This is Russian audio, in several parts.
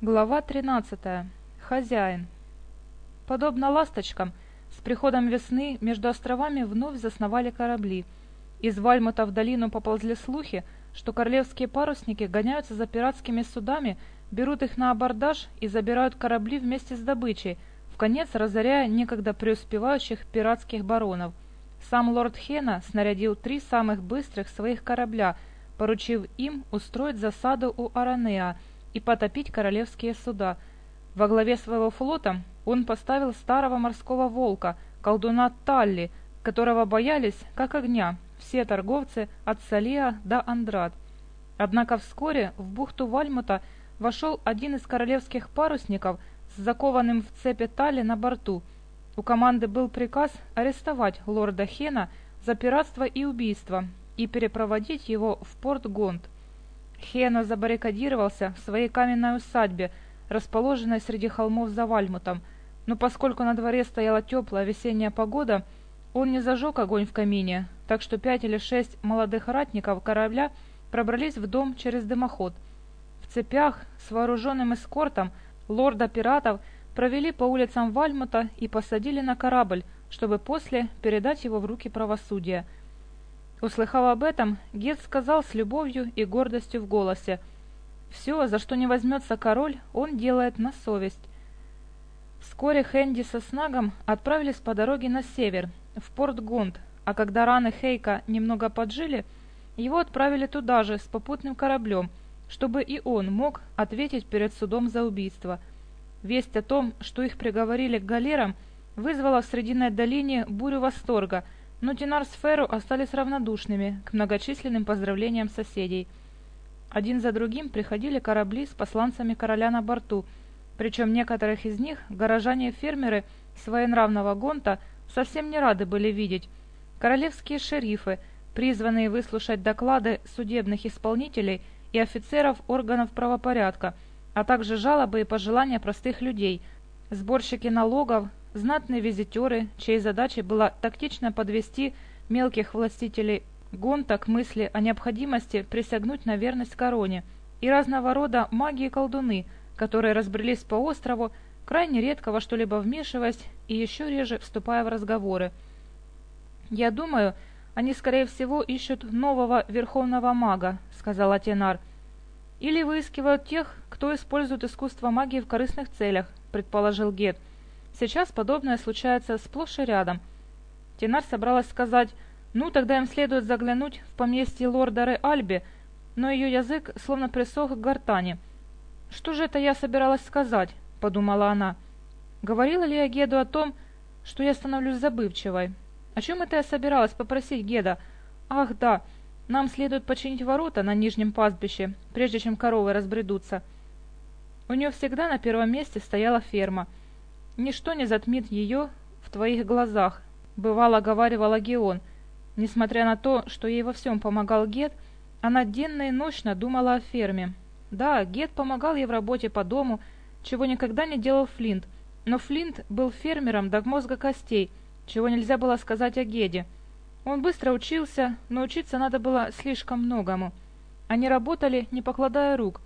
Глава 13. Хозяин. Подобно ласточкам, с приходом весны между островами вновь засновали корабли. Из Вальмута в долину поползли слухи, что королевские парусники гоняются за пиратскими судами, берут их на абордаж и забирают корабли вместе с добычей, в конец разоряя некогда преуспевающих пиратских баронов. Сам лорд Хена снарядил три самых быстрых своих корабля, поручив им устроить засаду у Аранеа – и потопить королевские суда. Во главе своего флота он поставил старого морского волка, колдуна Талли, которого боялись, как огня, все торговцы от Салия до Андрад. Однако вскоре в бухту Вальмута вошел один из королевских парусников с закованным в цепи Талли на борту. У команды был приказ арестовать лорда Хена за пиратство и убийство и перепроводить его в порт Гонд. Хена забаррикадировался в своей каменной усадьбе, расположенной среди холмов за Вальмутом, но поскольку на дворе стояла теплая весенняя погода, он не зажег огонь в камине, так что пять или шесть молодых ратников корабля пробрались в дом через дымоход. В цепях с вооруженным эскортом лорда пиратов провели по улицам Вальмута и посадили на корабль, чтобы после передать его в руки правосудия – Услыхав об этом, Гет сказал с любовью и гордостью в голосе, «Все, за что не возьмется король, он делает на совесть». Вскоре Хэнди со Снагом отправились по дороге на север, в порт Гунд, а когда раны Хейка немного поджили, его отправили туда же, с попутным кораблем, чтобы и он мог ответить перед судом за убийство. Весть о том, что их приговорили к галерам, вызвала в Срединной долине бурю восторга – но Тинар с Феру остались равнодушными к многочисленным поздравлениям соседей. Один за другим приходили корабли с посланцами короля на борту, причем некоторых из них горожане-фермеры своенравного гонта совсем не рады были видеть. Королевские шерифы, призванные выслушать доклады судебных исполнителей и офицеров органов правопорядка, а также жалобы и пожелания простых людей, сборщики налогов, Знатные визитеры, чьей задачей была тактично подвести мелких властителей гонта к мысли о необходимости присягнуть на верность короне, и разного рода маги и колдуны, которые разбрелись по острову, крайне редко во что-либо вмешиваясь и еще реже вступая в разговоры. «Я думаю, они, скорее всего, ищут нового верховного мага», — сказал Атенар. «Или выискивают тех, кто использует искусство магии в корыстных целях», — предположил Гет. Сейчас подобное случается сплошь и рядом. Тенар собралась сказать «Ну, тогда им следует заглянуть в поместье лорда Ре Альби», но ее язык словно присох к гортани. «Что же это я собиралась сказать?» — подумала она. «Говорила ли я Геду о том, что я становлюсь забывчивой? О чем это я собиралась попросить Геда? Ах, да, нам следует починить ворота на нижнем пастбище, прежде чем коровы разбредутся». У нее всегда на первом месте стояла ферма — Ничто не затмит ее в твоих глазах, бывало говаривала Геон. Несмотря на то, что ей во всем помогал Гет, она денно и ночно думала о ферме. Да, Гет помогал ей в работе по дому, чего никогда не делал Флинт, но Флинт был фермером до мозга костей, чего нельзя было сказать о Геде. Он быстро учился, но учиться надо было слишком многому. Они работали, не покладая рук.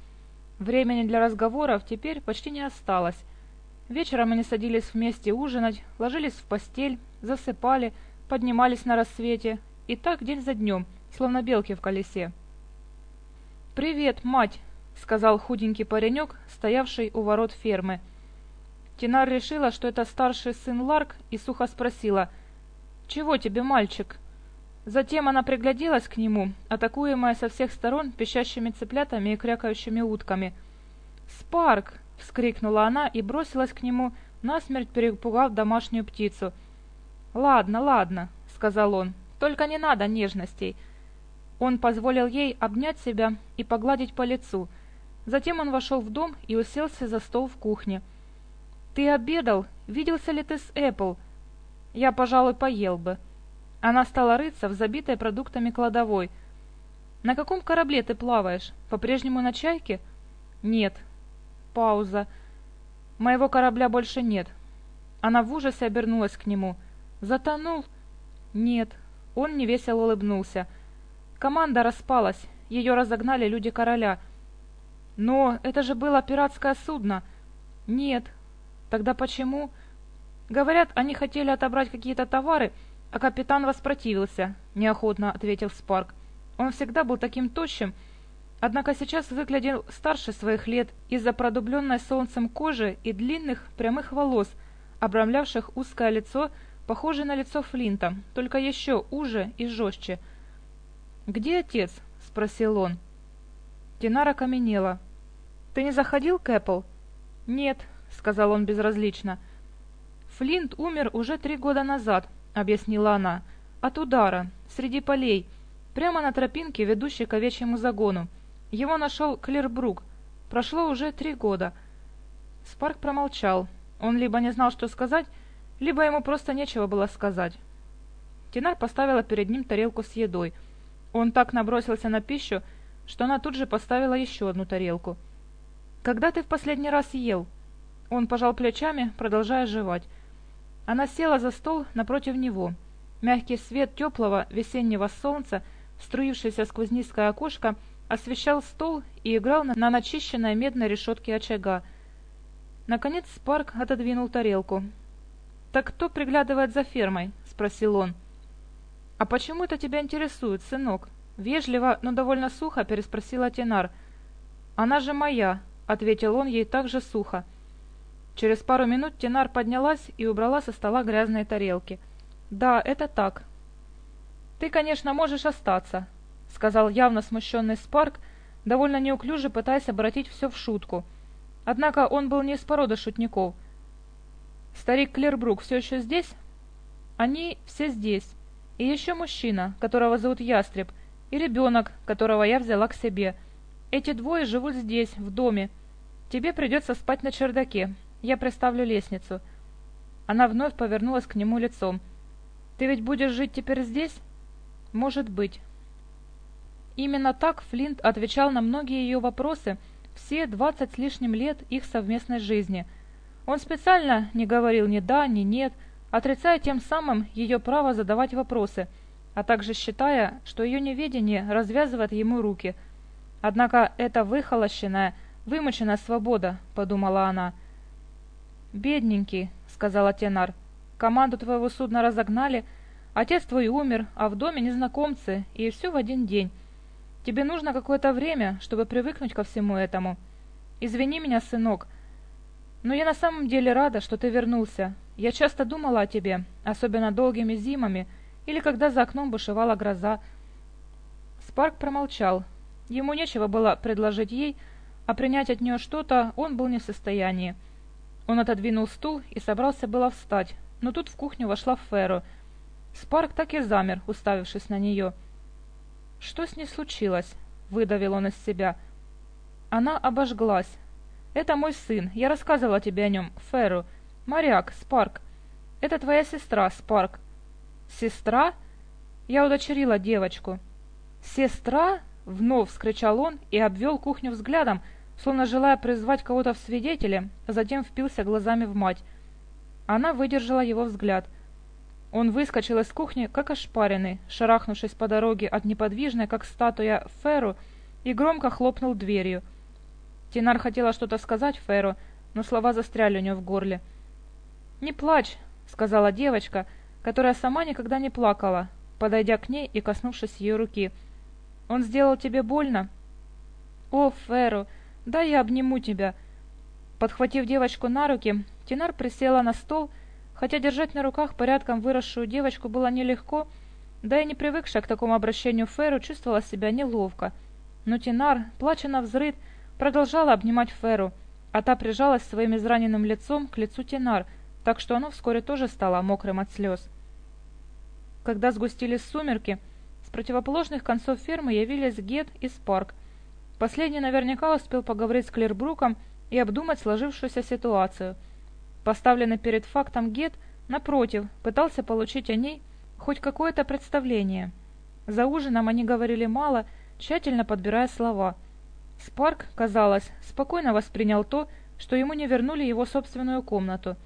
Времени для разговоров теперь почти не осталось. Вечером они садились вместе ужинать, ложились в постель, засыпали, поднимались на рассвете. И так день за днем, словно белки в колесе. «Привет, мать!» — сказал худенький паренек, стоявший у ворот фермы. Тинар решила, что это старший сын Ларк, и сухо спросила «Чего тебе, мальчик?» Затем она пригляделась к нему, атакуемая со всех сторон пищащими цыплятами и крякающими утками. «Спарк!» — вскрикнула она и бросилась к нему, насмерть перепугав домашнюю птицу. «Ладно, ладно», — сказал он, — «только не надо нежностей». Он позволил ей обнять себя и погладить по лицу. Затем он вошел в дом и уселся за стол в кухне. «Ты обедал? Виделся ли ты с Эппл?» «Я, пожалуй, поел бы». Она стала рыться в забитой продуктами кладовой. «На каком корабле ты плаваешь? По-прежнему на чайке?» «Нет, пауза. Моего корабля больше нет. Она в ужасе обернулась к нему. Затонул? Нет. Он невесело улыбнулся. Команда распалась. Ее разогнали люди короля. Но это же было пиратское судно. Нет. Тогда почему? Говорят, они хотели отобрать какие-то товары, а капитан воспротивился, неохотно ответил Спарк. Он всегда был таким тощим, Однако сейчас выглядел старше своих лет из-за продубленной солнцем кожи и длинных прямых волос, обрамлявших узкое лицо, похожее на лицо Флинта, только еще уже и жестче. «Где отец?» — спросил он. Динара каменела. «Ты не заходил к Эппл?» «Нет», — сказал он безразлично. «Флинт умер уже три года назад», — объяснила она. «От удара, среди полей, прямо на тропинке, ведущей к овечьему загону. Его нашел Клербрук. Прошло уже три года. Спарк промолчал. Он либо не знал, что сказать, либо ему просто нечего было сказать. Тинар поставила перед ним тарелку с едой. Он так набросился на пищу, что она тут же поставила еще одну тарелку. «Когда ты в последний раз ел?» Он пожал плечами, продолжая жевать. Она села за стол напротив него. Мягкий свет теплого весеннего солнца, струившийся сквозь низкое окошко, — освещал стол и играл на начищенной медной решетке очага. Наконец Спарк отодвинул тарелку. «Так кто приглядывает за фермой?» — спросил он. «А почему это тебя интересует, сынок?» — вежливо, но довольно сухо переспросила Тенар. «Она же моя», — ответил он ей также сухо. Через пару минут Тенар поднялась и убрала со стола грязные тарелки. «Да, это так». «Ты, конечно, можешь остаться», сказал явно смущенный Спарк, довольно неуклюже пытаясь обратить все в шутку. Однако он был не из породы шутников. «Старик Клербрук все еще здесь?» «Они все здесь. И еще мужчина, которого зовут Ястреб, и ребенок, которого я взяла к себе. Эти двое живут здесь, в доме. Тебе придется спать на чердаке. Я приставлю лестницу». Она вновь повернулась к нему лицом. «Ты ведь будешь жить теперь здесь?» «Может быть», Именно так Флинт отвечал на многие ее вопросы все двадцать с лишним лет их совместной жизни. Он специально не говорил ни «да», ни «нет», отрицая тем самым ее право задавать вопросы, а также считая, что ее неведение развязывает ему руки. «Однако это выхолощенная, вымоченная свобода», — подумала она. «Бедненький», — сказала Тенар, — «команду твоего судна разогнали, отец твой умер, а в доме незнакомцы, и все в один день». Тебе нужно какое-то время, чтобы привыкнуть ко всему этому. Извини меня, сынок, но я на самом деле рада, что ты вернулся. Я часто думала о тебе, особенно долгими зимами или когда за окном бушевала гроза. Спарк промолчал. Ему нечего было предложить ей, а принять от нее что-то он был не в состоянии. Он отодвинул стул и собрался было встать, но тут в кухню вошла Феру. Спарк так и замер, уставившись на нее. «Что с ней случилось?» — выдавил он из себя. Она обожглась. «Это мой сын. Я рассказывала тебе о нем, Ферро. Моряк, Спарк. Это твоя сестра, Спарк. «Сестра?» Я удочерила девочку. «Сестра?» — вновь вскричал он и обвел кухню взглядом, словно желая призвать кого-то в свидетели, а затем впился глазами в мать. Она выдержала его взгляд. Он выскочил из кухни, как ошпаренный, шарахнувшись по дороге от неподвижной, как статуя, Феру, и громко хлопнул дверью. Тинар хотела что-то сказать Феру, но слова застряли у нее в горле. «Не плачь», — сказала девочка, — которая сама никогда не плакала, подойдя к ней и коснувшись ее руки. «Он сделал тебе больно?» «О, Феру, дай я обниму тебя!» Подхватив девочку на руки, Тинар присела на стол, Хотя держать на руках порядком выросшую девочку было нелегко, да и не привыкшая к такому обращению Феру чувствовала себя неловко. Но Тинар, плача на взрыд, продолжала обнимать Феру, а та прижалась своим израненным лицом к лицу Тинар, так что оно вскоре тоже стало мокрым от слез. Когда сгустились сумерки, с противоположных концов фермы явились Гет и Спарк. Последний наверняка успел поговорить с Клербруком и обдумать сложившуюся ситуацию – Поставленный перед фактом гет, напротив, пытался получить о ней хоть какое-то представление. За ужином они говорили мало, тщательно подбирая слова. Спарк, казалось, спокойно воспринял то, что ему не вернули его собственную комнату.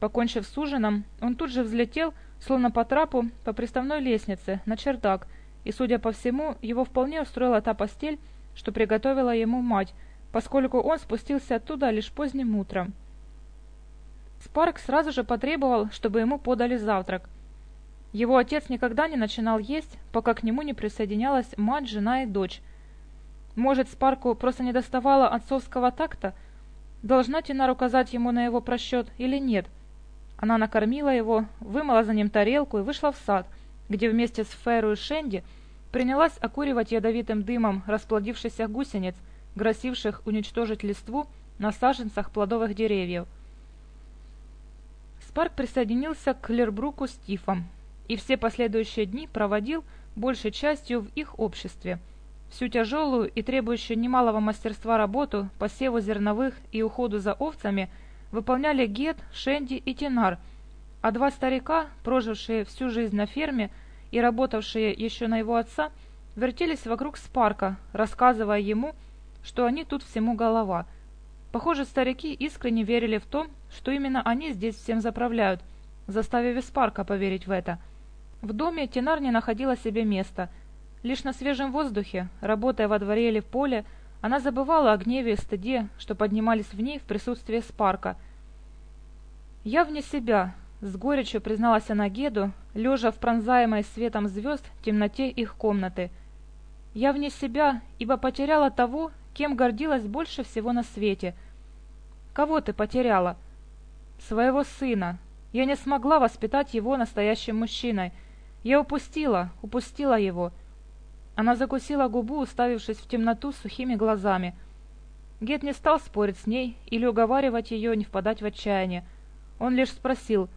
Покончив с ужином, он тут же взлетел, словно по трапу, по приставной лестнице, на чердак, и, судя по всему, его вполне устроила та постель, что приготовила ему мать, поскольку он спустился оттуда лишь поздним утром. Спарк сразу же потребовал, чтобы ему подали завтрак. Его отец никогда не начинал есть, пока к нему не присоединялась мать, жена и дочь. Может, Спарку просто не доставало отцовского такта? Должна Тинар указать ему на его просчет или нет? Она накормила его, вымыла за ним тарелку и вышла в сад, где вместе с Феру и Шенди принялась окуривать ядовитым дымом расплодившихся гусениц – грозивших уничтожить листву Парк присоединился к Лербруку Стифом, и все последующие дни проводил большей частью в их обществе. Всю тяжелую и требующую немалого мастерства работу по севу зерновых и уходу за овцами выполняли Гет, Шенди и Тинар, а два старика, прожившие всю жизнь на ферме и работавшие еще на его отца, вертелись вокруг Спарка, рассказывая ему, что они тут всему голова – Похоже, старики искренне верили в то, что именно они здесь всем заправляют, заставив испарка поверить в это. В доме Тенар не находила себе места. Лишь на свежем воздухе, работая во дворе или в поле, она забывала о гневе и стыде, что поднимались в ней в присутствии Спарка. «Я вне себя», — с горечью призналась она Геду, лежа в пронзаемой светом звезд темноте их комнаты. «Я вне себя, ибо потеряла того, кем гордилась больше всего на свете. Кого ты потеряла? Своего сына. Я не смогла воспитать его настоящим мужчиной. Я упустила, упустила его. Она закусила губу, уставившись в темноту сухими глазами. Гет не стал спорить с ней или уговаривать ее не впадать в отчаяние. Он лишь спросил,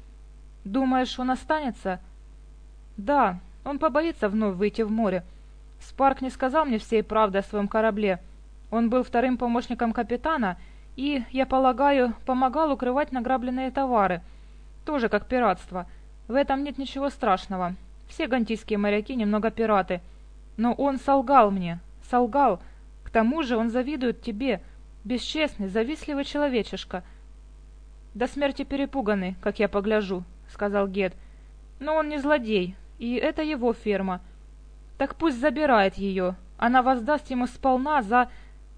«Думаешь, он останется?» «Да, он побоится вновь выйти в море. Спарк не сказал мне всей правды о своем корабле». Он был вторым помощником капитана и, я полагаю, помогал укрывать награбленные товары. Тоже как пиратство. В этом нет ничего страшного. Все гантийские моряки немного пираты. Но он солгал мне. Солгал. К тому же он завидует тебе. Бесчестный, завистливый человечишка. До смерти перепуганный, как я погляжу, сказал Гет. Но он не злодей, и это его ферма. Так пусть забирает ее. Она воздаст ему сполна за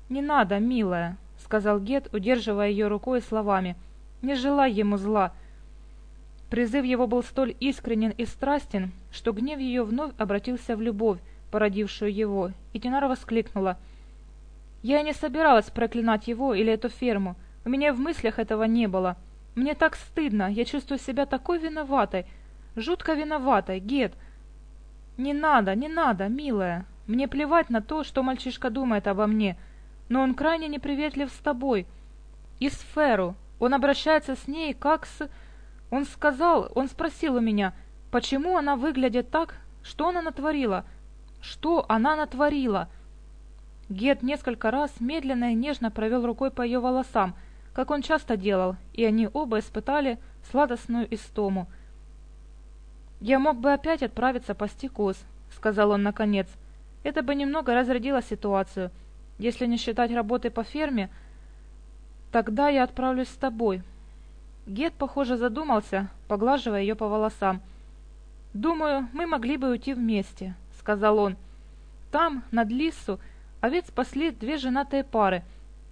«Не надо, милая», — сказал Гет, удерживая ее рукой словами. «Не желай ему зла». Призыв его был столь искренен и страстен, что гнев ее вновь обратился в любовь, породившую его, и Динара воскликнула. «Я и не собиралась проклинать его или эту ферму. У меня в мыслях этого не было. Мне так стыдно, я чувствую себя такой виноватой, жутко виноватой, Гет. Не надо, не надо, милая. Мне плевать на то, что мальчишка думает обо мне». но он крайне неприветлив с тобой. И с Феру. Он обращается с ней как с... Он сказал, он спросил у меня, почему она выглядит так, что она натворила? Что она натворила? Гет несколько раз медленно и нежно провел рукой по ее волосам, как он часто делал, и они оба испытали сладостную истому. «Я мог бы опять отправиться пасти коз», — сказал он наконец. «Это бы немного разрядило ситуацию». Если не считать работы по ферме, тогда я отправлюсь с тобой». Гет, похоже, задумался, поглаживая ее по волосам. «Думаю, мы могли бы уйти вместе», — сказал он. «Там, над Лиссу, овец спасли две женатые пары,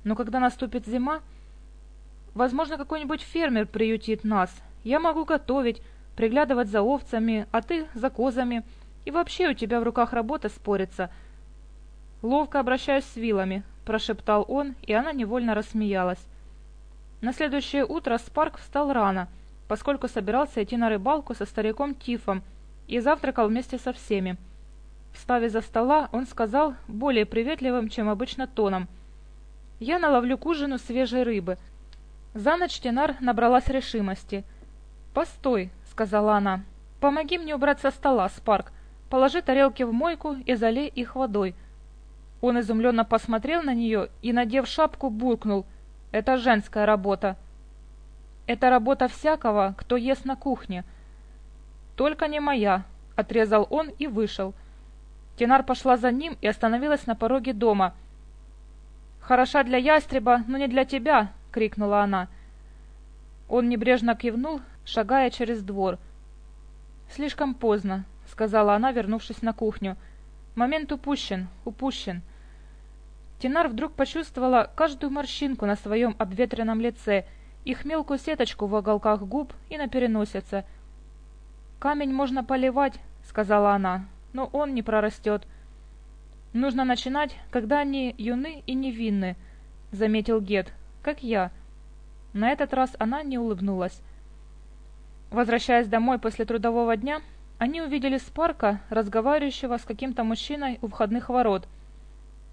но когда наступит зима, возможно, какой-нибудь фермер приютит нас. Я могу готовить, приглядывать за овцами, а ты за козами, и вообще у тебя в руках работа спорится». Ловко обращаюсь с вилами, прошептал он, и она невольно рассмеялась. На следующее утро Спарк встал рано, поскольку собирался идти на рыбалку со стариком Тифом и завтракал вместе со всеми. Встав за стола, он сказал более приветливым, чем обычно тоном. «Я наловлю к ужину свежей рыбы». За ночь Тенар набралась решимости. «Постой», — сказала она, — «помоги мне убрать со стола, Спарк. Положи тарелки в мойку и залей их водой». Он изумленно посмотрел на нее и, надев шапку, буркнул. «Это женская работа». «Это работа всякого, кто ест на кухне». «Только не моя», — отрезал он и вышел. Тенар пошла за ним и остановилась на пороге дома. «Хороша для ястреба, но не для тебя!» — крикнула она. Он небрежно кивнул, шагая через двор. «Слишком поздно», — сказала она, вернувшись на кухню. «Слишком поздно». Момент упущен, упущен. Тинар вдруг почувствовала каждую морщинку на своем обветренном лице, их мелкую сеточку в уголках губ и на переносице. «Камень можно поливать», — сказала она, — «но он не прорастет». «Нужно начинать, когда они юны и невинны», — заметил Гет, — «как я». На этот раз она не улыбнулась. Возвращаясь домой после трудового дня, они увидели Спарка, разговаривающего с каким-то мужчиной у входных ворот.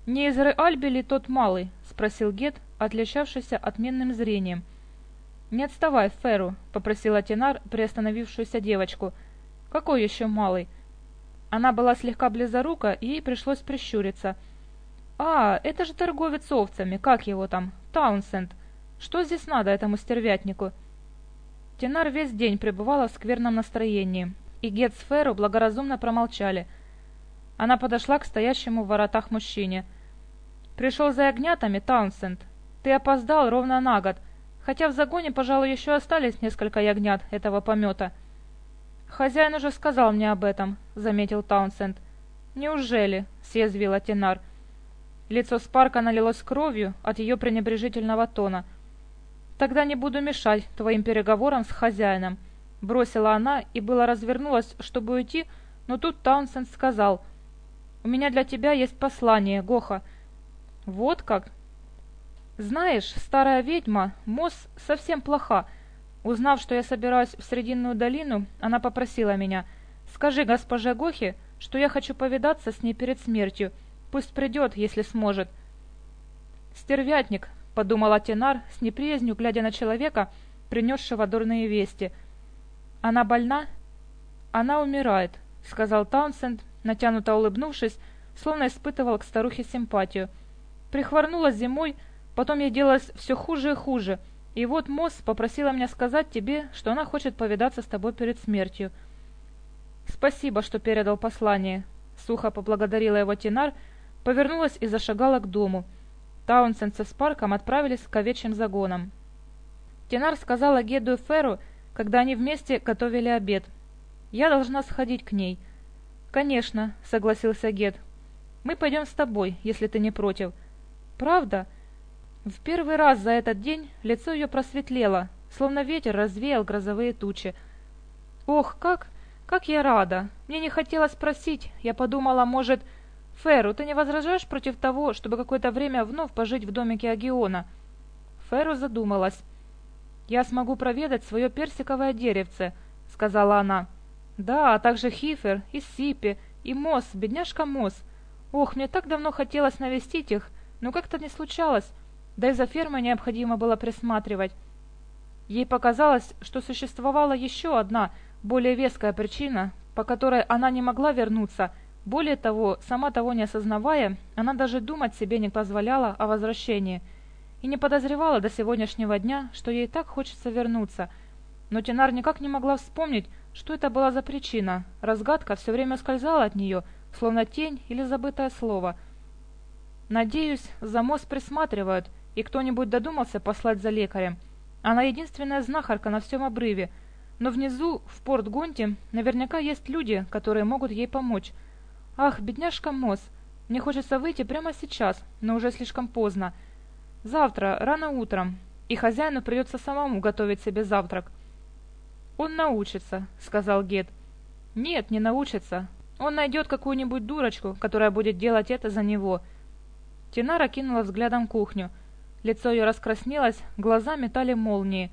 «Не из Реальби ли тот малый?» — спросил Гет, отличавшийся отменным зрением. «Не отставай, Феру», — попросила Тинар приостановившуюся девочку. «Какой еще малый?» Она была слегка близорука, и ей пришлось прищуриться. «А, это же торговец овцами, как его там? Таунсенд. Что здесь надо этому стервятнику?» Тинар весь день пребывала в скверном настроении. и Гет с Феру благоразумно промолчали. Она подошла к стоящему в воротах мужчине. «Пришел за ягнятами, Таунсенд. Ты опоздал ровно на год, хотя в загоне, пожалуй, еще остались несколько ягнят этого помета». «Хозяин уже сказал мне об этом», — заметил Таунсенд. «Неужели?» — съязвила Тенар. Лицо Спарка налилось кровью от ее пренебрежительного тона. «Тогда не буду мешать твоим переговорам с хозяином», — бросила она и было развернулась, чтобы уйти, но тут Таунсенд сказал, «У меня для тебя есть послание, Гоха». «Вот как?» «Знаешь, старая ведьма, Мосс совсем плоха. Узнав, что я собираюсь в Срединную долину, она попросила меня, «Скажи госпоже Гохе, что я хочу повидаться с ней перед смертью. Пусть придет, если сможет». «Стервятник», — подумала Тенар с неприязнью, глядя на человека, принесшего дурные вести. «Она больна?» «Она умирает», — сказал Таунсенд, натянуто улыбнувшись, словно испытывал к старухе симпатию. «Прихворнула зимой, потом ей делалось все хуже и хуже, и вот Мосс попросила меня сказать тебе, что она хочет повидаться с тобой перед смертью». «Спасибо, что передал послание», — сухо поблагодарила его Тинар, повернулась и зашагала к дому. Таунсенд со Спарком отправились к овечьим загонам. Тинар сказала Геду Ферру, когда они вместе готовили обед. Я должна сходить к ней. Конечно, согласился Гет. Мы пойдем с тобой, если ты не против. Правда? В первый раз за этот день лицо ее просветлело, словно ветер развеял грозовые тучи. Ох, как! Как я рада! Мне не хотелось спросить. Я подумала, может... Феру, ты не возражаешь против того, чтобы какое-то время вновь пожить в домике Агиона? Феру задумалась. Я смогу проведать свое персиковое деревце», — сказала она. «Да, а также Хифер и Сипи, и Мосс, бедняжка Мосс. Ох, мне так давно хотелось навестить их, но как-то не случалось, да и за фермой необходимо было присматривать». Ей показалось, что существовала еще одна, более веская причина, по которой она не могла вернуться. Более того, сама того не осознавая, она даже думать себе не позволяла о возвращении – И не подозревала до сегодняшнего дня, что ей так хочется вернуться. Но Тинар никак не могла вспомнить, что это была за причина. Разгадка все время скользала от нее, словно тень или забытое слово. «Надеюсь, за мост присматривают», и кто-нибудь додумался послать за лекарем. Она единственная знахарка на всем обрыве, но внизу, в порт Гонте, наверняка есть люди, которые могут ей помочь. Ах, бедняжка Мосс, мне хочется выйти прямо сейчас, но уже слишком поздно. Завтра, рано утром, и хозяину придется самому готовить себе завтрак. «Он научится», — сказал Гет. «Нет, не научится. Он найдет какую-нибудь дурочку, которая будет делать это за него». Тинара кинула взглядом кухню — Лицо ее раскраснелось, глаза метали молнии.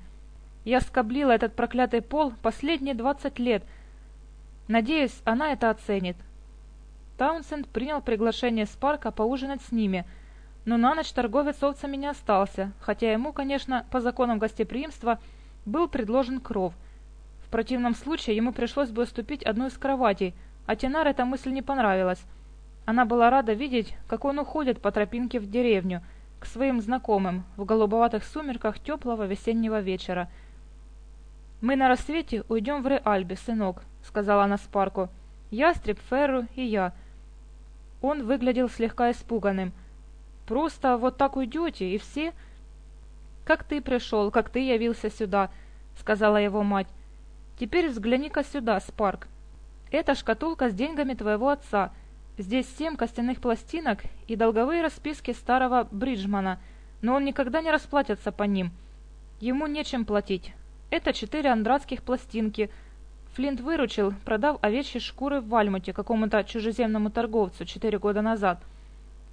Я скоблила этот проклятый пол последние двадцать лет. Надеюсь, она это оценит. Таунсенд принял приглашение с парка поужинать с ними, Но Нана торговец со меня остался, хотя ему, конечно, по законам гостеприимства был предложен кров. В противном случае ему пришлось бы уступить одну из кроватей, а Тинар эта мысль не понравилась. Она была рада видеть, как он уходит по тропинке в деревню, к своим знакомым, в голубоватых сумерках теплого весеннего вечера. «Мы на рассвете уйдем в Реальбе, сынок», — сказала она Спарку. «Ястреб, Ферру и я». Он выглядел слегка испуганным — Просто вот так уйдете, и все...» «Как ты пришел, как ты явился сюда», — сказала его мать. «Теперь взгляни-ка сюда, Спарк. Это шкатулка с деньгами твоего отца. Здесь семь костяных пластинок и долговые расписки старого Бриджмана, но он никогда не расплатится по ним. Ему нечем платить. Это четыре андратских пластинки. Флинт выручил, продав овечьи шкуры в Вальмуте какому-то чужеземному торговцу четыре года назад».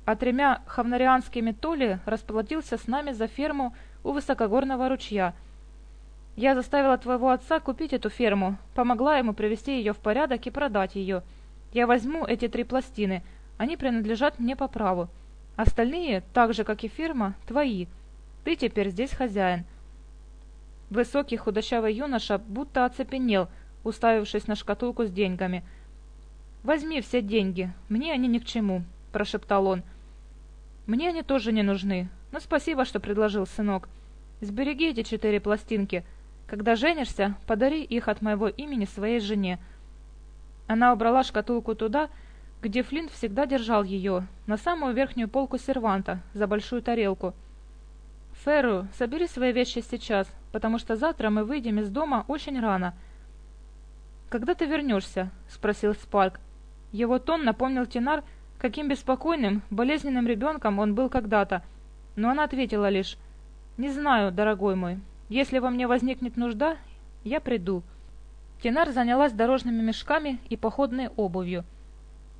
Отремя а хавнарианскими толи расплатился с нами за ферму у высокогорного ручья. Я заставила твоего отца купить эту ферму, помогла ему привести ее в порядок и продать ее. Я возьму эти три пластины, они принадлежат мне по праву. Остальные, так же как и ферма, твои. Ты теперь здесь хозяин». Высокий худощавый юноша будто оцепенел, уставившись на шкатулку с деньгами. «Возьми все деньги, мне они ни к чему», – прошептал он. Мне они тоже не нужны. Но спасибо, что предложил, сынок. Сбереги эти четыре пластинки. Когда женишься, подари их от моего имени своей жене. Она убрала шкатулку туда, где Флинт всегда держал ее, на самую верхнюю полку серванта, за большую тарелку. «Ферру, собери свои вещи сейчас, потому что завтра мы выйдем из дома очень рано». «Когда ты вернешься?» — спросил Спарк. Его тон напомнил Тинар, — Каким беспокойным, болезненным ребенком он был когда-то. Но она ответила лишь «Не знаю, дорогой мой. Если во мне возникнет нужда, я приду». Тенар занялась дорожными мешками и походной обувью.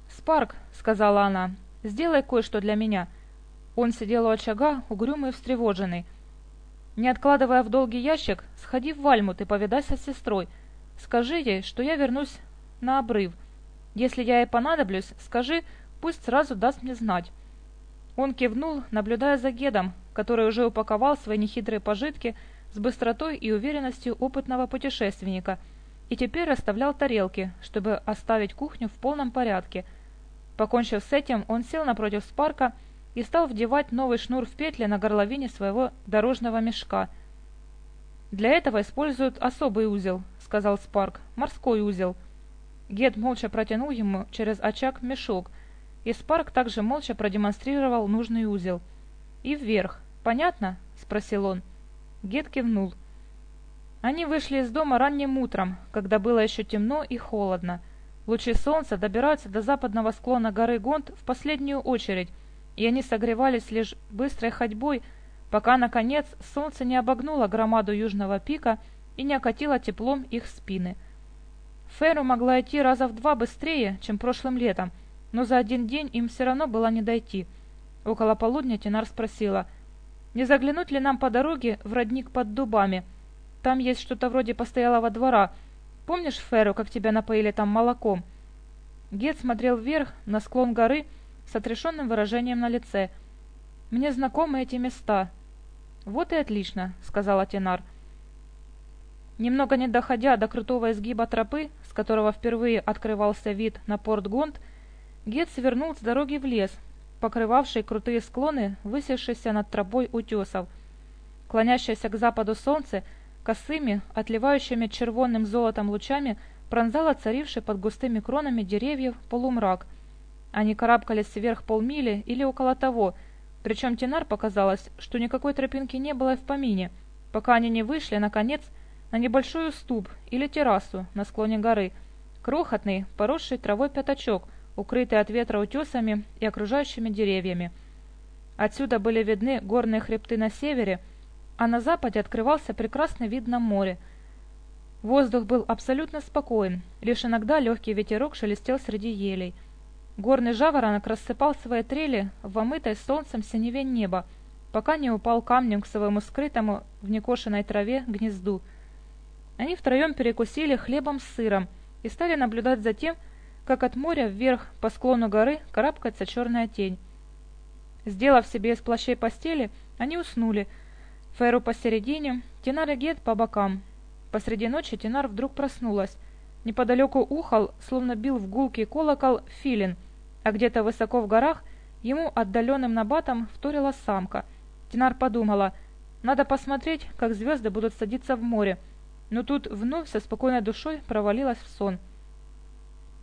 «Спарк», — сказала она, — «сделай кое-что для меня». Он сидел у очага, угрюмый и встревоженный. «Не откладывая в долгий ящик, сходи в Вальмут и повидайся с сестрой. Скажи ей, что я вернусь на обрыв. Если я ей понадоблюсь, скажи, Пусть сразу даст мне знать». Он кивнул, наблюдая за Гедом, который уже упаковал свои нехитрые пожитки с быстротой и уверенностью опытного путешественника, и теперь расставлял тарелки, чтобы оставить кухню в полном порядке. Покончив с этим, он сел напротив Спарка и стал вдевать новый шнур в петли на горловине своего дорожного мешка. «Для этого используют особый узел», — сказал Спарк, — «морской узел». Гед молча протянул ему через очаг мешок — Испарк также молча продемонстрировал нужный узел. «И вверх. Понятно?» – спросил он. Гет кивнул. Они вышли из дома ранним утром, когда было еще темно и холодно. Лучи солнца добираются до западного склона горы Гонд в последнюю очередь, и они согревались лишь быстрой ходьбой, пока, наконец, солнце не обогнуло громаду южного пика и не окатило теплом их спины. Феру могла идти раза в два быстрее, чем прошлым летом – но за один день им все равно было не дойти. Около полудня Тинар спросила, не заглянуть ли нам по дороге в родник под дубами – там есть что-то вроде постоялого двора. Помнишь, Ферро, как тебя напоили там молоком?» Гет смотрел вверх, на склон горы, с отрешенным выражением на лице. «Мне знакомы эти места». «Вот и отлично», — сказала Тенар. Немного не доходя до крутого изгиба тропы, с которого впервые открывался вид на порт Гонд, Гет свернул с дороги в лес, покрывавший крутые склоны, высевшиеся над тропой утесов. Клонящееся к западу солнце — косыми, отливающими червонным золотом лучами, пронзала царивший под густыми кронами деревьев полумрак. Они карабкались вверх полмили или около того, причем Тинар показалось, что никакой тропинки не было и в помине, пока они не вышли, наконец, на небольшой уступ или террасу на склоне горы, крохотный, поросший травой пятачок, укрытые от ветра утесами и окружающими деревьями. Отсюда были видны горные хребты на севере, а на западе открывался прекрасный вид на море. Воздух был абсолютно спокоен, лишь иногда легкий ветерок шелестел среди елей. Горный жаворонок рассыпал свои трели в омытой солнцем синеве неба, пока не упал камнем к своему скрытому в некошенной траве гнезду. Они втроем перекусили хлебом с сыром и стали наблюдать за тем, как от моря вверх по склону горы карабкается черная тень. Сделав себе из плащей постели, они уснули. Феру посередине, Тинар и Гет по бокам. Посреди ночи Тинар вдруг проснулась. Неподалеку ухал, словно бил в гулкий колокол, филин, а где-то высоко в горах ему отдаленным набатом вторила самка. Тинар подумала, надо посмотреть, как звезды будут садиться в море, но тут вновь со спокойной душой провалилась в сон.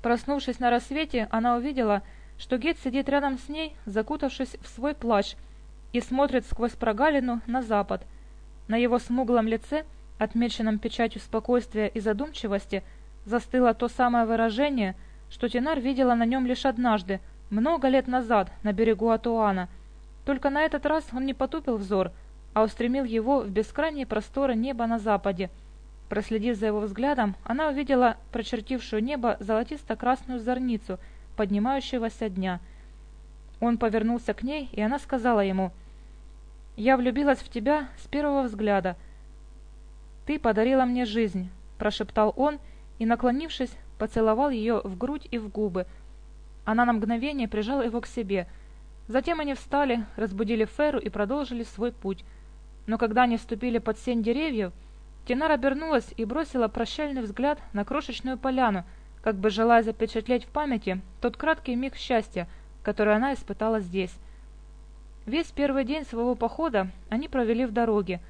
Проснувшись на рассвете, она увидела, что Гет сидит рядом с ней, закутавшись в свой плащ, и смотрит сквозь прогалину на запад. На его смуглом лице, отмеченном печатью спокойствия и задумчивости, застыло то самое выражение, что Тинар видела на нем лишь однажды, много лет назад, на берегу Атуана. Только на этот раз он не потупил взор, а устремил его в бескрайние просторы неба на западе — Проследив за его взглядом, она увидела прочертившую небо золотисто-красную зорницу, поднимающегося дня. Он повернулся к ней, и она сказала ему, «Я влюбилась в тебя с первого взгляда. Ты подарила мне жизнь», — прошептал он, и, наклонившись, поцеловал ее в грудь и в губы. Она на мгновение прижала его к себе. Затем они встали, разбудили Феру и продолжили свой путь. Но когда они вступили под сень деревьев, — Тинар обернулась и бросила прощальный взгляд на крошечную поляну, как бы желая запечатлеть в памяти тот краткий миг счастья, который она испытала здесь. Весь первый день своего похода они провели в дороге.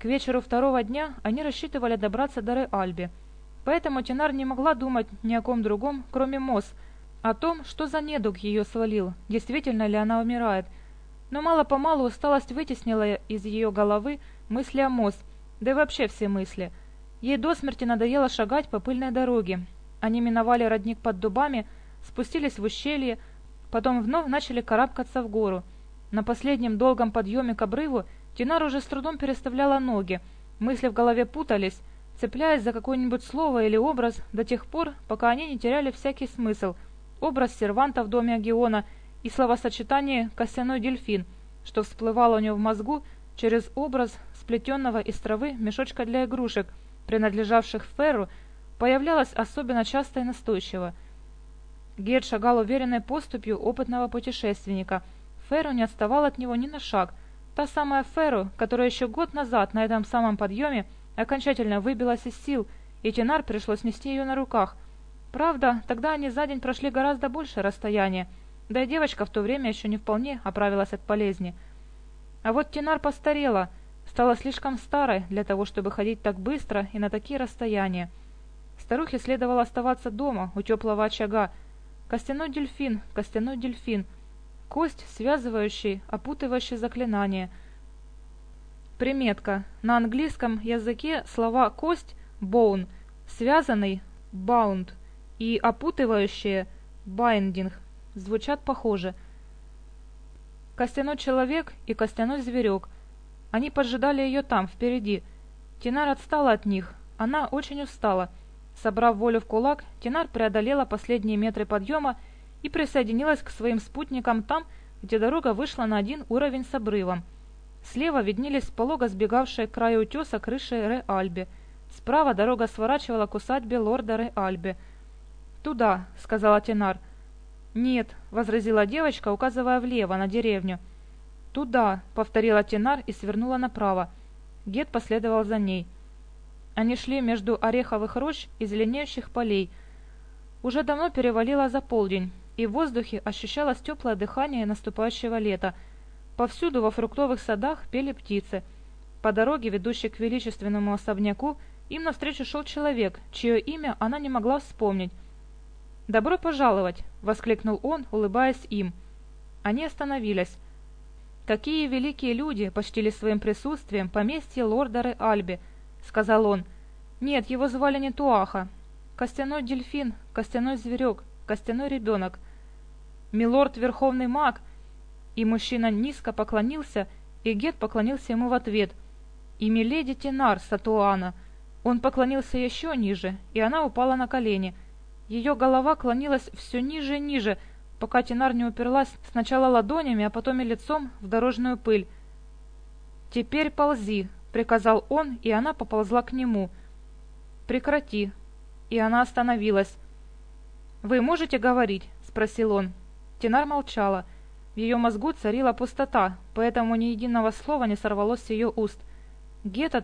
К вечеру второго дня они рассчитывали добраться до Рей-Альби. Поэтому Тинар не могла думать ни о ком другом, кроме Мосс, о том, что за недуг ее свалил, действительно ли она умирает. Но мало-помалу усталость вытеснила из ее головы мысли о Мосс, да и вообще все мысли. Ей до смерти надоело шагать по пыльной дороге. Они миновали родник под дубами, спустились в ущелье, потом вновь начали карабкаться в гору. На последнем долгом подъеме к обрыву Тинар уже с трудом переставляла ноги, мысли в голове путались, цепляясь за какое-нибудь слово или образ до тех пор, пока они не теряли всякий смысл. Образ серванта в доме Агиона и словосочетание «костяной дельфин», что всплывало у него в мозгу через образ сплетенного из травы мешочка для игрушек, принадлежавших Ферру, появлялась особенно часто и настойчиво. Гейт шагал уверенной поступью опытного путешественника. Ферру не отставал от него ни на шаг. Та самая Ферру, которая еще год назад на этом самом подъеме окончательно выбилась из сил, и Тенар пришлось нести ее на руках. Правда, тогда они за день прошли гораздо больше расстояния, да и девочка в то время еще не вполне оправилась от болезни. А вот Тенар постарела, Стала слишком старой для того, чтобы ходить так быстро и на такие расстояния. Старухе следовало оставаться дома, у теплого очага. Костяной дельфин, костяной дельфин. Кость, связывающий, опутывающий заклинание. Приметка. На английском языке слова «кость» – «bone», «связанный» – «bound» и «опутывающие» – «binding» звучат похоже. Костяной человек и костяной зверек – они поджидали ее там, впереди. Тинар отстала от них. Она очень устала. Собрав волю в кулак, Тинар преодолела последние метры подъема и присоединилась к своим спутникам там, где дорога вышла на один уровень с обрывом. Слева виднелись полого сбегавшие к краю утеса крыши Ре-Альби. Справа дорога сворачивала к усадьбе лорда Ре-Альби. «Туда», — сказала Тинар. «Нет», — возразила девочка, указывая влево, на деревню. «Туда!» — повторила Тенар и свернула направо. Гет последовал за ней. Они шли между ореховых рощ и зеленеющих полей. Уже давно перевалило за полдень, и в воздухе ощущалось теплое дыхание наступающего лета. Повсюду во фруктовых садах пели птицы. По дороге, ведущей к величественному особняку, им навстречу шел человек, чье имя она не могла вспомнить. «Добро пожаловать!» — воскликнул он, улыбаясь им. Они остановились. Такие великие люди почтили своим присутствием поместье лордары Альби, сказал он. Нет, его звали не Туаха. Костяной дельфин, костяной зверек, костяной ребенок. Милорд верховный маг. И мужчина низко поклонился, и Гет поклонился ему в ответ. И миледи Тинар Сатуана. Он поклонился еще ниже, и она упала на колени. Ее голова клонилась все ниже и ниже, пока Тенар не уперлась сначала ладонями, а потом и лицом в дорожную пыль. «Теперь ползи», — приказал он, и она поползла к нему. «Прекрати». И она остановилась. «Вы можете говорить?» — спросил он. Тенар молчала. В ее мозгу царила пустота, поэтому ни единого слова не сорвалось с ее уст. Гет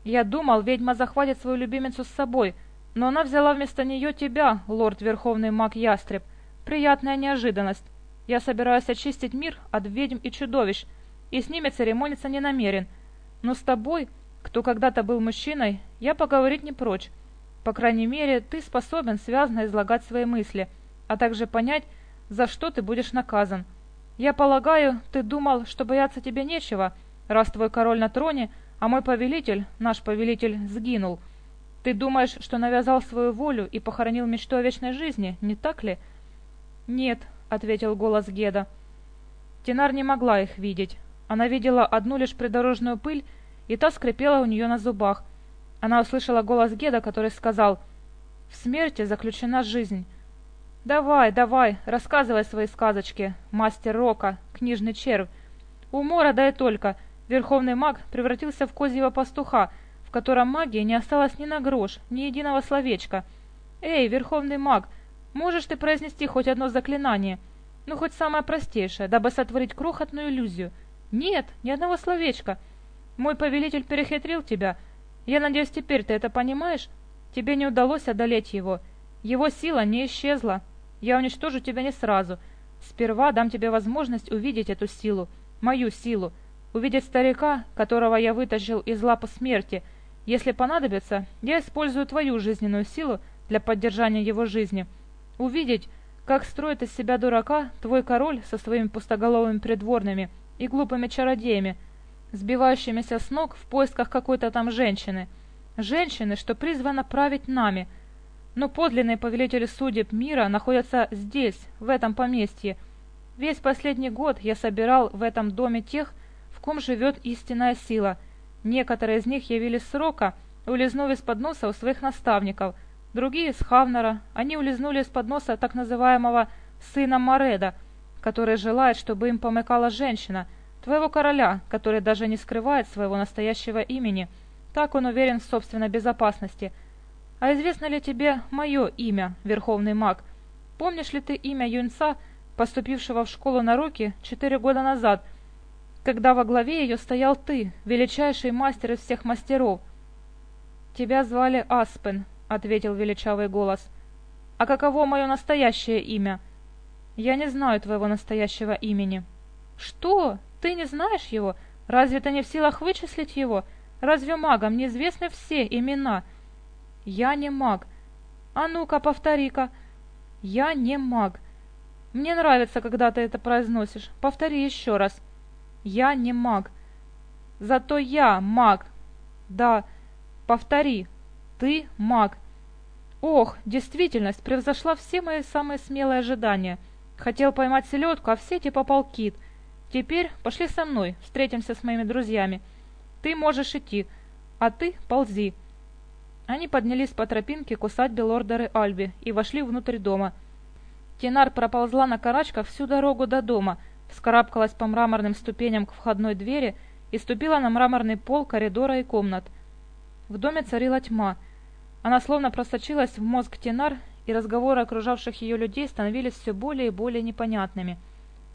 ответил своим обычным ровным голосом. «Да». «Где чудовище?» «Не знаю». «Я думал, ведьма захватит свою любимицу с собой, но она взяла вместо нее тебя, лорд Верховный Маг Ястреб. Приятная неожиданность. Я собираюсь очистить мир от ведьм и чудовищ, и с ними церемониться не намерен. Но с тобой, кто когда-то был мужчиной, я поговорить не прочь. По крайней мере, ты способен связно излагать свои мысли, а также понять, за что ты будешь наказан. Я полагаю, ты думал, что бояться тебе нечего, раз твой король на троне, а мой повелитель, наш повелитель, сгинул. Ты думаешь, что навязал свою волю и похоронил мечту о вечной жизни, не так ли?» «Нет», — ответил голос Геда. Тинар не могла их видеть. Она видела одну лишь придорожную пыль, и та скрипела у нее на зубах. Она услышала голос Геда, который сказал «В смерти заключена жизнь». «Давай, давай, рассказывай свои сказочки, мастер Рока, книжный червь. Умора да и только. Верховный маг превратился в козьего пастуха, в котором магии не осталось ни на грош, ни единого словечка. «Эй, Верховный маг, можешь ты произнести хоть одно заклинание? Ну, хоть самое простейшее, дабы сотворить крохотную иллюзию. Нет, ни одного словечка. Мой повелитель перехитрил тебя. Я надеюсь, теперь ты это понимаешь? Тебе не удалось одолеть его. Его сила не исчезла. Я уничтожу тебя не сразу. Сперва дам тебе возможность увидеть эту силу, мою силу. увидеть старика, которого я вытащил из лапы смерти. Если понадобится, я использую твою жизненную силу для поддержания его жизни. Увидеть, как строит из себя дурака твой король со своими пустоголовыми придворными и глупыми чародеями, сбивающимися с ног в поисках какой-то там женщины. Женщины, что призвана править нами – но подлинные повелители судеб мира находятся здесь, в этом поместье. Весь последний год я собирал в этом доме тех, в ком живет истинная сила. Некоторые из них явились с рока, улизнув из-под носа у своих наставников, другие с Хавнера. Они улизнули из-под носа так называемого «сына Мореда», который желает, чтобы им помыкала женщина, твоего короля, который даже не скрывает своего настоящего имени. Так он уверен в собственной безопасности – а известно ли тебе мое имя, Верховный маг? Помнишь ли ты имя юнца, поступившего в школу на руки четыре года назад, Когда во главе ее стоял ты, величайший мастер из всех мастеров. «Тебя звали Аспен», — ответил величавый голос. «А каково мое настоящее имя?» «Я не знаю твоего настоящего имени». «Что? Ты не знаешь его? Разве ты не в силах вычислить его? Разве магам неизвестны все имена?» «Я не маг». «А ну-ка, повтори-ка». «Я не маг». «Мне нравится, когда ты это произносишь. Повтори еще раз». Я не маг. Зато я маг. Да, повтори, ты маг. Ох, действительность превзошла все мои самые смелые ожидания. Хотел поймать селедку, а в сети попал кит. Теперь пошли со мной, встретимся с моими друзьями. Ты можешь идти, а ты ползи. Они поднялись по тропинке к усадьбе лордеры Альби и вошли внутрь дома. Тенар проползла на карачках всю дорогу до дома — вскарабкалась по мраморным ступеням к входной двери и ступила на мраморный пол коридора и комнат. В доме царила тьма. Она словно просочилась в мозг Тенар, и разговоры окружавших ее людей становились все более и более непонятными.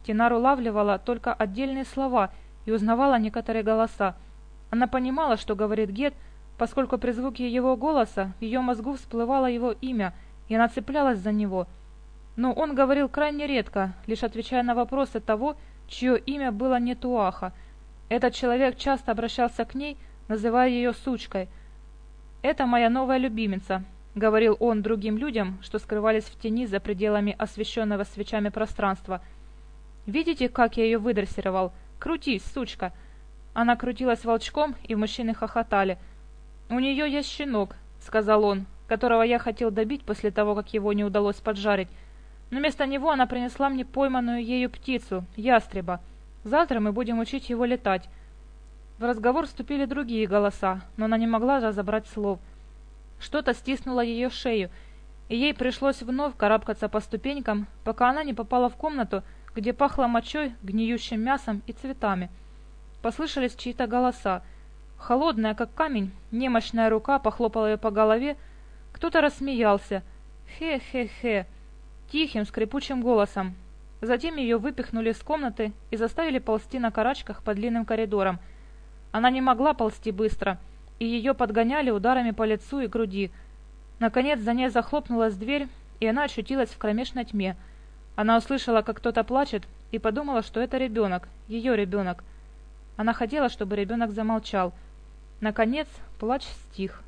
Тенар улавливала только отдельные слова и узнавала некоторые голоса. Она понимала, что говорит Гет, поскольку при звуке его голоса в ее мозгу всплывало его имя, и она цеплялась за него. Но он говорил крайне редко, лишь отвечая на вопросы того, чье имя было не Туаха. Этот человек часто обращался к ней, называя ее «сучкой». «Это моя новая любимица», — говорил он другим людям, что скрывались в тени за пределами освещенного свечами пространства. «Видите, как я ее выдрессировал? Крутись, сучка!» Она крутилась волчком, и мужчины хохотали. «У нее есть щенок», — сказал он, «которого я хотел добить после того, как его не удалось поджарить». Но вместо него она принесла мне пойманную ею птицу, ястреба. Завтра мы будем учить его летать. В разговор вступили другие голоса, но она не могла разобрать слов. Что-то стиснуло ее шею, и ей пришлось вновь карабкаться по ступенькам, пока она не попала в комнату, где пахло мочой, гниющим мясом и цветами. Послышались чьи-то голоса — Холодная, как камень, немощная рука похлопала ее по голове. Кто-то рассмеялся. «Хе-хе-хе!» Тихим, скрипучим голосом. Затем ее выпихнули из комнаты и заставили ползти на карачках по длинным коридорам. Она не могла ползти быстро, и ее подгоняли ударами по лицу и груди. Наконец за ней захлопнулась дверь, и она очутилась в кромешной тьме. Она услышала, как кто-то плачет, и подумала, что это ребенок, ее ребенок. Она хотела, чтобы ребенок замолчал — Наконец плач стих.